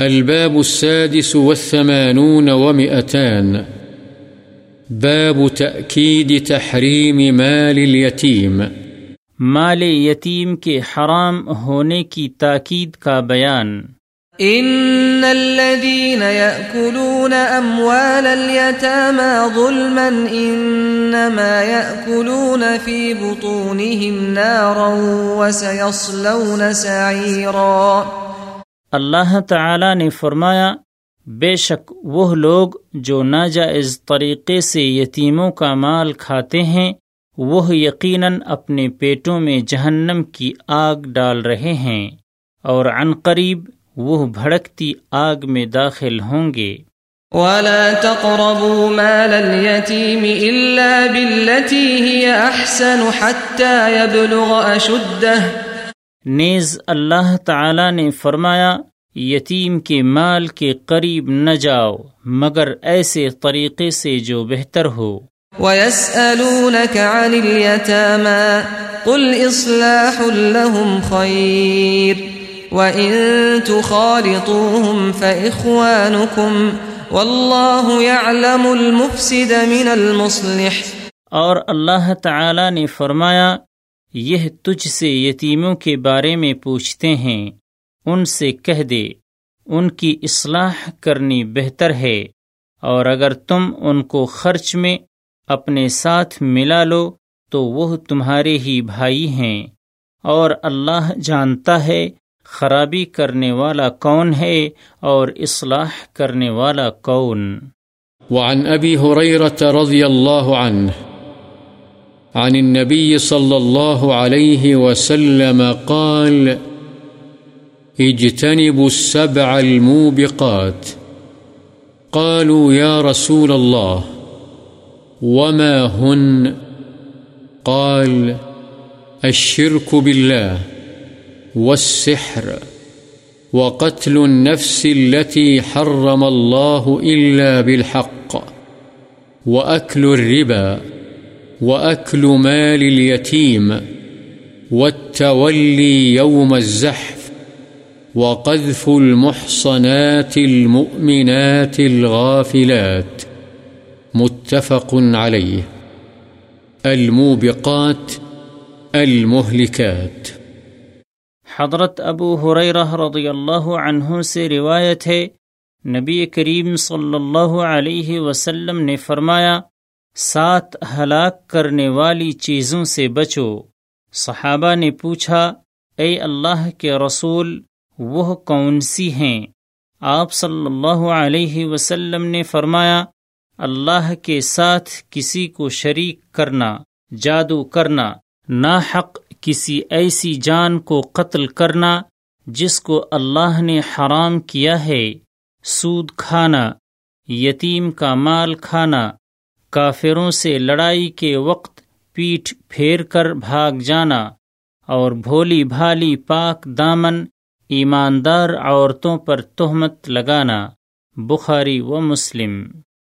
الباب السادس والثمانون ومئتان. باب تأكيد تحريم مال اليتيم. مال یتیم کے حرام ہونے کی تاکید کا بیان۔ ان الذين ياكلون اموال اليتامى ظلما انما ياكلون في بطونهم نارا وسيصلون سعيرا۔ اللہ تعالی نے فرمایا، بے شک وہ لوگ جو ناجائز طریقے سے یتیموں کا مال کھاتے ہیں، وہ یقیناً اپنے پیٹوں میں جہنم کی آگ ڈال رہے ہیں اور عن قریب وہ بھڑکتی آگ میں داخل ہوں گے۔ ولا تقربوا مال اليتيم الا بالتي هي احسن حتى يبلغ اشده نیز اللہ تعالی نے فرمایا یتیم کے مال کے قریب نہ جاؤ مگر ایسے طریقے سے جو بہتر ہو۔ ويسألونك عن اليتامى قل إصلاح لهم خير وَإِن تُخَالِطُوهُمْ فَإِخْوَانُكُمْ وَاللَّهُ يَعْلَمُ الْمُفْسِدَ مِنَ الْمُصْلِحِ۔ اور اللہ تعالی نے فرمایا یہ تجھ سے یتیموں کے بارے میں پوچھتے ہیں، ان سے کہہ دے، ان کی اصلاح کرنی بہتر ہے، اور اگر تم ان کو خرچ میں اپنے ساتھ ملا لو، تو وہ تمہارے ہی بھائی ہیں۔ اور اللہ جانتا ہے خرابی کرنے والا کون ہے اور اصلاح کرنے والا کون۔ وعن ابی حریرت رضی اللہ عنہ عن النبي صلى الله عليه وسلم قال، اجتنبوا السبع الموبقات. قالوا، يا رسول الله، وما هن؟ قال، الشرك بالله والسحر وقتل النفس التي حرم الله إلا بالحق وأكل الربا. وأكل مال اليتيم والتولي يوم الزحف وقذف المحصنات المؤمنات الغافلات متفق عليه الموبقات المهلكات حضرت ابو حریرہ رضی اللہ عنہ سے روایت ہے، نبی کریم صلی اللہ علیہ وسلم نے فرمایا سات ہلاک کرنے والی چیزوں سے بچو۔ صحابہ نے پوچھا، اے اللہ کے رسول، وہ کون سی ہیں؟ آپ صلی اللہ علیہ وسلم نے فرمایا، اللہ کے ساتھ کسی کو شریک کرنا، جادو کرنا، ناحق کسی ایسی جان کو قتل کرنا، جس کو اللہ نے حرام کیا ہے، سود کھانا، یتیم کا مال کھانا کافروں سے لڑائی کے وقت پیٹھ پھیر کر بھاگ جانا اور بھولی بھالی پاک دامن ایماندار عورتوں پر تہمت لگانا، بخاری و مسلم۔